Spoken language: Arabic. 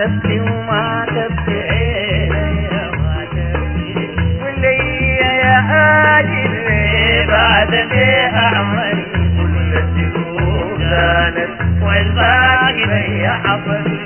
تبكي وما تبكي. عينيا ما ولي يا هادي بعد بيها عمري كل تقول كانت والباقي بيا حضري